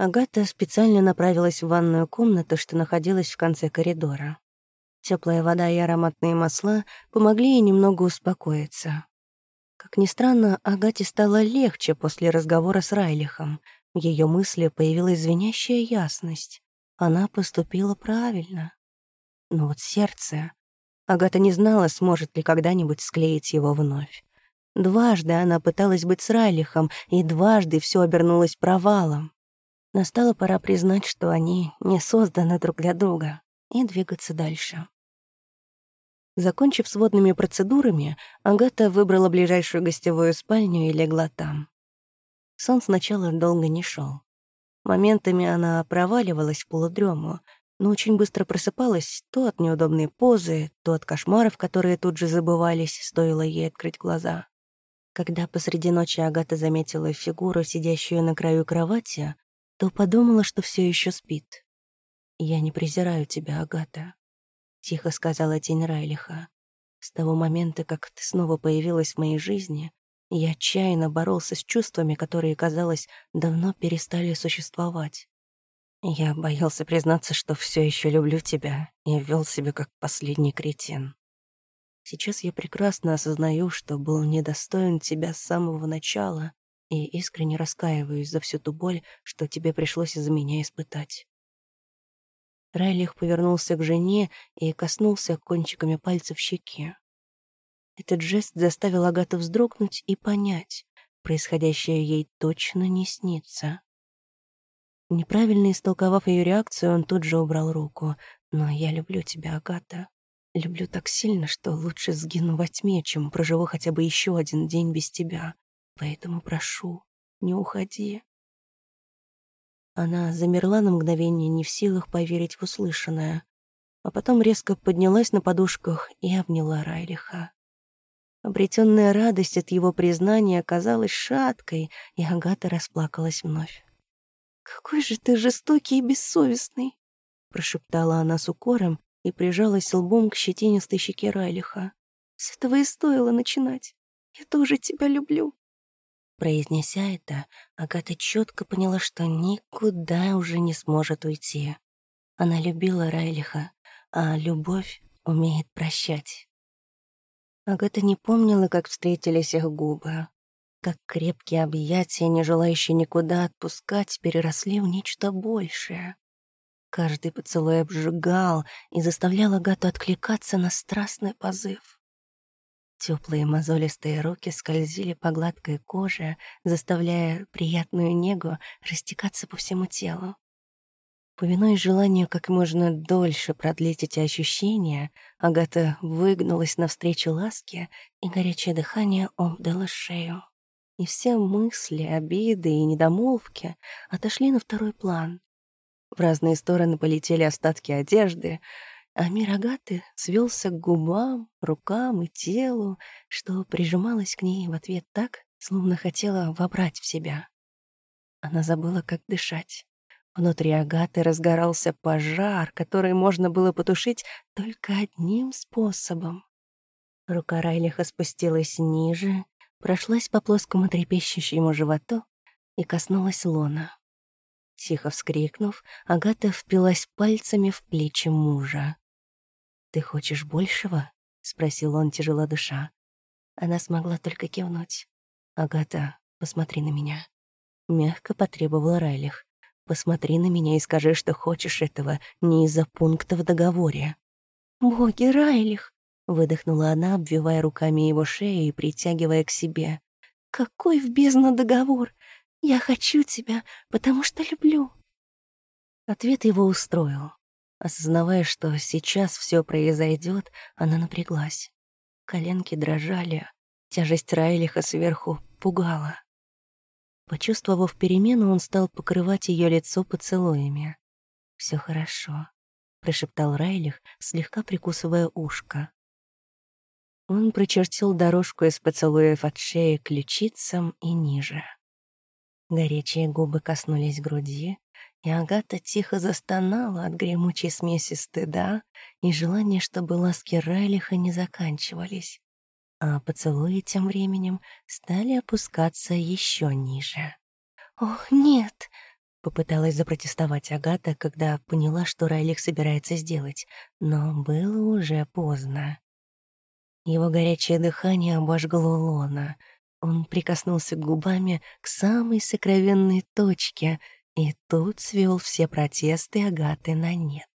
Агата специально направилась в ванную комнату, что находилась в конце коридора. Теплая вода и ароматные масла помогли ей немного успокоиться. Как ни странно, Агате стало легче после разговора с Райлихом. В ее мысли появилась звенящая ясность. Она поступила правильно. Но вот сердце... Агата не знала, сможет ли когда-нибудь склеить его вновь. Дважды она пыталась быть с Райлихом, и дважды все обернулось провалом. Настала пора признать, что они не созданы друг для друга, и двигаться дальше. Закончив с водными процедурами, Агата выбрала ближайшую гостевую спальню и легла там. Сон сначала долго не шел. Моментами она проваливалась в полудрему, но очень быстро просыпалась то от неудобной позы, то от кошмаров, которые тут же забывались, стоило ей открыть глаза. Когда посреди ночи Агата заметила фигуру, сидящую на краю кровати, то подумала, что все еще спит. «Я не презираю тебя, Агата», — тихо сказала тень Райлиха. «С того момента, как ты снова появилась в моей жизни, я отчаянно боролся с чувствами, которые, казалось, давно перестали существовать. Я боялся признаться, что все еще люблю тебя, и вел себя как последний кретин. Сейчас я прекрасно осознаю, что был недостоин тебя с самого начала и искренне раскаиваюсь за всю ту боль, что тебе пришлось из-за меня испытать. Райлих повернулся к жене и коснулся кончиками пальцев щеки. Этот жест заставил Агату вздрогнуть и понять, происходящее ей точно не снится. Неправильно истолковав ее реакцию, он тут же убрал руку. «Но я люблю тебя, Агата. Люблю так сильно, что лучше сгину во тьме, чем проживу хотя бы еще один день без тебя. Поэтому прошу, не уходи. Она замерла на мгновение, не в силах поверить в услышанное, а потом резко поднялась на подушках и обняла Райлиха. Обретенная радость от его признания оказалась шаткой, и Агата расплакалась вновь. «Какой же ты жестокий и бессовестный!» прошептала она с укором и прижалась лбом к щетинистой щеке Райлиха. «С этого и стоило начинать. Я тоже тебя люблю». Произнеся это, Агата четко поняла, что никуда уже не сможет уйти. Она любила Райлиха, а любовь умеет прощать. Агата не помнила, как встретились их губы, как крепкие объятия, не желающие никуда отпускать, переросли в нечто большее. Каждый поцелуй обжигал и заставлял Агату откликаться на страстный позыв. Теплые мозолистые руки скользили по гладкой коже, заставляя приятную негу растекаться по всему телу. Повинуясь желанию как можно дольше продлить эти ощущения, Агата выгнулась навстречу ласке, и горячее дыхание обдало шею. И все мысли, обиды и недомолвки отошли на второй план. В разные стороны полетели остатки одежды — а мир Агаты свелся к губам, рукам и телу, что прижималась к ней в ответ так, словно хотела вобрать в себя. Она забыла, как дышать. Внутри Агаты разгорался пожар, который можно было потушить только одним способом. Рука Райлиха спустилась ниже, прошлась по плоскому трепещущему животу и коснулась лона. Тихо вскрикнув, Агата впилась пальцами в плечи мужа. «Ты хочешь большего?» — спросил он, тяжело дыша. Она смогла только кивнуть. «Агата, посмотри на меня». Мягко потребовал Райлих. «Посмотри на меня и скажи, что хочешь этого не из-за пункта в договоре». «Боги, Райлих!» — выдохнула она, обвивая руками его шею и притягивая к себе. «Какой в бездну договор! Я хочу тебя, потому что люблю!» Ответ его устроил. Осознавая, что сейчас все произойдет, она напряглась. Коленки дрожали, тяжесть Райлиха сверху пугала. Почувствовав перемену, он стал покрывать ее лицо поцелуями. Все хорошо», — прошептал Райлих, слегка прикусывая ушко. Он прочертил дорожку из поцелуев от шеи к ключицам и ниже. Горячие губы коснулись груди, и Агата тихо застонала от гремучей смеси стыда и желания, чтобы ласки Райлиха не заканчивались. А поцелуи тем временем стали опускаться еще ниже. «Ох, нет!» Попыталась запротестовать Агата, когда поняла, что Райлих собирается сделать, но было уже поздно. Его горячее дыхание обожгло лона. Он прикоснулся губами к самой сокровенной точке, и тут свел все протесты Агаты на нет.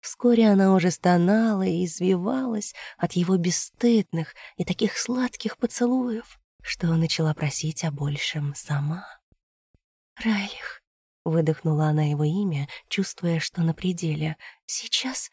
Вскоре она уже стонала и извивалась от его бесстыдных и таких сладких поцелуев, что начала просить о большем сама. «Райлих», Выдохнула она его имя, чувствуя, что на пределе. «Сейчас...»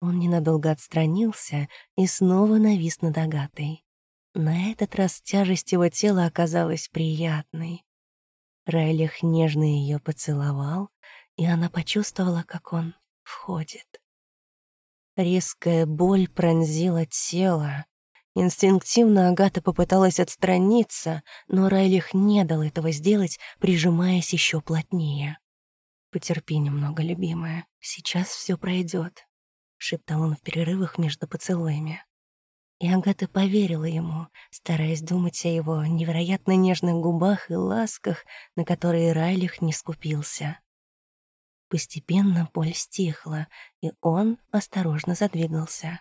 Он ненадолго отстранился и снова навис над Агатой. На этот раз тяжесть его тела оказалась приятной. Райлих нежно ее поцеловал, и она почувствовала, как он входит. Резкая боль пронзила тело, Инстинктивно Агата попыталась отстраниться, но Райлих не дал этого сделать, прижимаясь еще плотнее. «Потерпи немного, любимая, сейчас все пройдет», — шептал он в перерывах между поцелуями. И Агата поверила ему, стараясь думать о его невероятно нежных губах и ласках, на которые Райлих не скупился. Постепенно боль стихла, и он осторожно задвигался.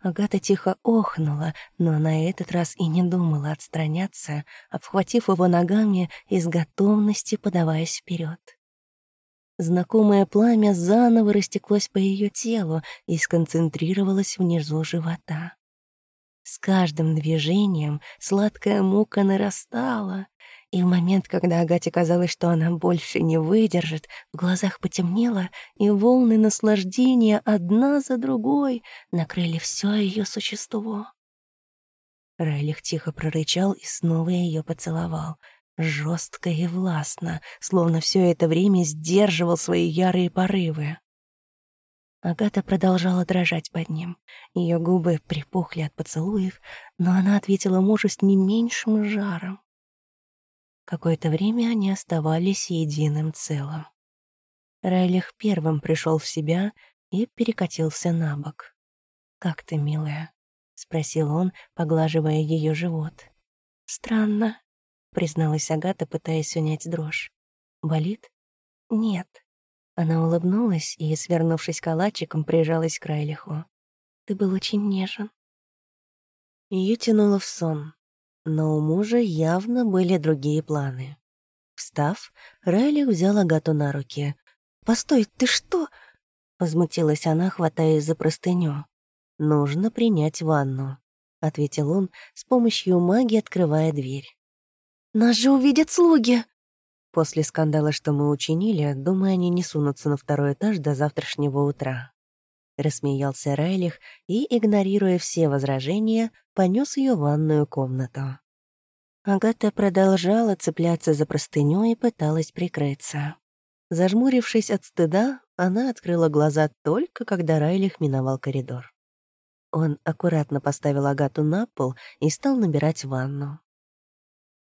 Агата тихо охнула, но на этот раз и не думала отстраняться, обхватив его ногами и с готовности подаваясь вперед. Знакомое пламя заново растеклось по ее телу и сконцентрировалось внизу живота. С каждым движением сладкая мука нарастала, и в момент, когда Агате казалось, что она больше не выдержит, в глазах потемнело, и волны наслаждения одна за другой накрыли все ее существо. Райлих тихо прорычал и снова ее поцеловал. Жестко и властно, словно все это время сдерживал свои ярые порывы. Агата продолжала дрожать под ним. Ее губы припухли от поцелуев, но она ответила мужу с не меньшим жаром. Какое-то время они оставались единым целым. Райлих первым пришел в себя и перекатился на бок. «Как ты, милая?» — спросил он, поглаживая ее живот. «Странно», — призналась Агата, пытаясь унять дрожь. «Болит?» «Нет». Она улыбнулась и, свернувшись калачиком, прижалась к Райлиху. «Ты был очень нежен». Ее тянуло в сон. Но у мужа явно были другие планы. Встав, Райли взял Агату на руки. «Постой, ты что?» — возмутилась она, хватаясь за простыню. «Нужно принять ванну», — ответил он, с помощью магии открывая дверь. «Нас же увидят слуги!» После скандала, что мы учинили, думаю, они не сунутся на второй этаж до завтрашнего утра. Рассмеялся Райлих и, игнорируя все возражения, понес ее в ванную комнату. Агата продолжала цепляться за простыню и пыталась прикрыться. Зажмурившись от стыда, она открыла глаза только, когда Райлих миновал коридор. Он аккуратно поставил Агату на пол и стал набирать ванну.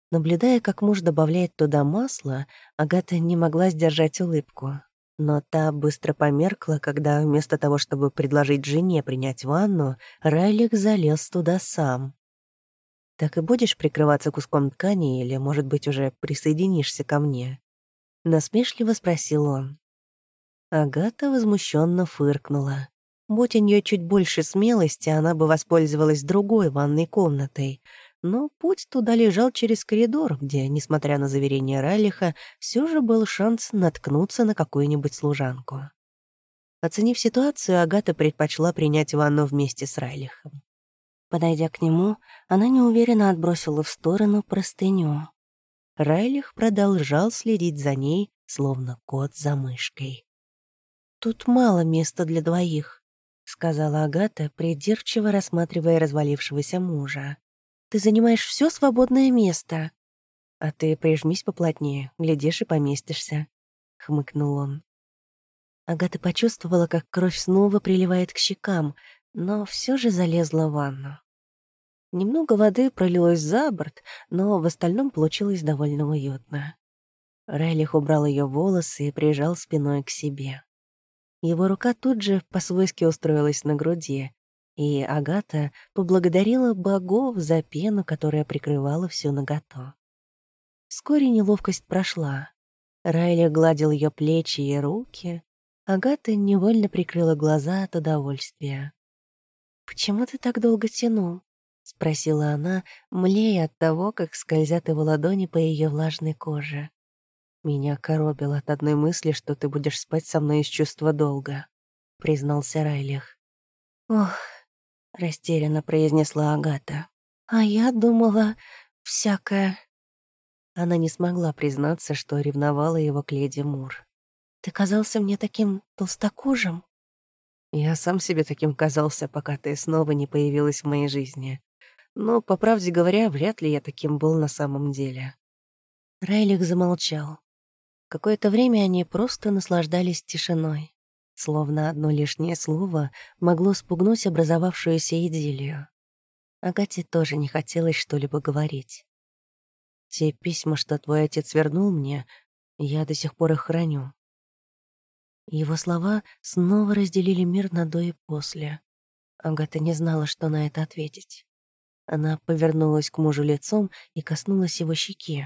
Наблюдая, как муж добавляет туда масло, Агата не могла сдержать улыбку. Но та быстро померкла, когда вместо того, чтобы предложить жене принять ванну, Райлик залез туда сам. «Так и будешь прикрываться куском ткани или, может быть, уже присоединишься ко мне?» Насмешливо спросил он. Агата возмущенно фыркнула. Будь у нее чуть больше смелости, она бы воспользовалась другой ванной комнатой — но путь туда лежал через коридор, где, несмотря на заверение Райлиха, все же был шанс наткнуться на какую-нибудь служанку. Оценив ситуацию, Агата предпочла принять ванну вместе с Райлихом. Подойдя к нему, она неуверенно отбросила в сторону простыню. Райлих продолжал следить за ней, словно кот за мышкой. «Тут мало места для двоих», — сказала Агата, придирчиво рассматривая развалившегося мужа. Ты занимаешь все свободное место. А ты прижмись поплотнее, глядишь и поместишься», — хмыкнул он. Агата почувствовала, как кровь снова приливает к щекам, но все же залезла в ванну. Немного воды пролилось за борт, но в остальном получилось довольно уютно. Райлих убрал ее волосы и прижал спиной к себе. Его рука тут же по-свойски устроилась на груди, и Агата поблагодарила богов за пену, которая прикрывала всю наготу. Вскоре неловкость прошла. Райли гладил ее плечи и руки. Агата невольно прикрыла глаза от удовольствия. «Почему ты так долго тянул?» — спросила она, млея от того, как скользят его ладони по ее влажной коже. «Меня коробило от одной мысли, что ты будешь спать со мной из чувства долга», — признался Райлих. «Ох», — растерянно произнесла Агата. «А я думала, всякое...» Она не смогла признаться, что ревновала его к леди Мур. «Ты казался мне таким толстокожим?» «Я сам себе таким казался, пока ты снова не появилась в моей жизни. Но, по правде говоря, вряд ли я таким был на самом деле». Райлих замолчал. Какое-то время они просто наслаждались тишиной. Словно одно лишнее слово могло спугнуть образовавшуюся идиллию. Агате тоже не хотелось что-либо говорить. Те письма, что твой отец вернул мне, я до сих пор их храню. Его слова снова разделили мир на до и после. Агата не знала, что на это ответить. Она повернулась к мужу лицом и коснулась его щеки.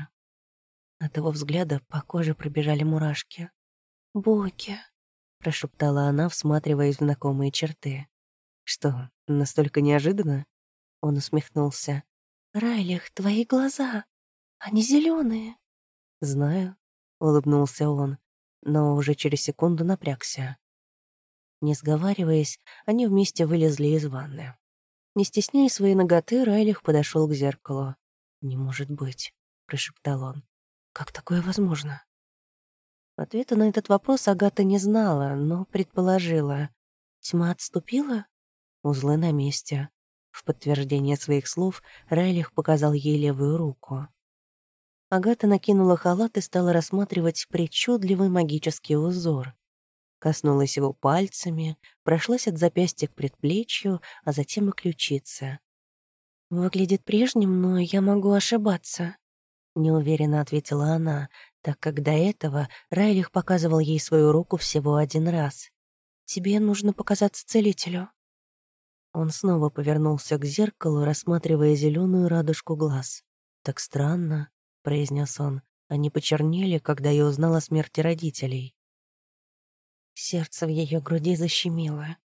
От его взгляда по коже пробежали мурашки. «Боги!» — прошептала она, всматриваясь в знакомые черты. «Что, настолько неожиданно?» Он усмехнулся. «Райлих, твои глаза!» Они зеленые. Знаю, улыбнулся он, но уже через секунду напрягся. Не сговариваясь, они вместе вылезли из ванны. Не стесняя своей ноготы, Райлих подошел к зеркалу. «Не может быть», — прошептал он. «Как такое возможно?» Ответа на этот вопрос Агата не знала, но предположила. Тьма отступила? Узлы на месте. В подтверждение своих слов Райлих показал ей левую руку. Агата накинула халат и стала рассматривать причудливый магический узор. Коснулась его пальцами, прошлась от запястья к предплечью, а затем и ключице. «Выглядит прежним, но я могу ошибаться», — неуверенно ответила она, так как до этого Райлих показывал ей свою руку всего один раз. «Тебе нужно показаться целителю». Он снова повернулся к зеркалу, рассматривая зеленую радужку глаз. Так странно. — произнес он. Они почернели, когда я узнала о смерти родителей. Сердце в ее груди защемило.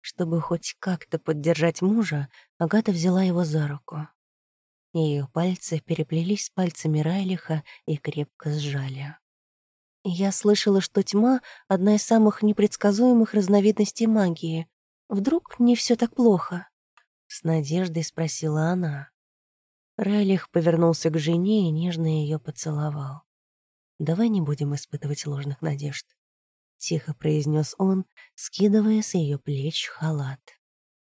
Чтобы хоть как-то поддержать мужа, Агата взяла его за руку. Ее пальцы переплелись с пальцами Райлиха и крепко сжали. Я слышала, что тьма — одна из самых непредсказуемых разновидностей магии. Вдруг не все так плохо? С надеждой спросила она. Райлих повернулся к жене и нежно ее поцеловал. «Давай не будем испытывать ложных надежд», — тихо произнес он, скидывая с ее плеч халат.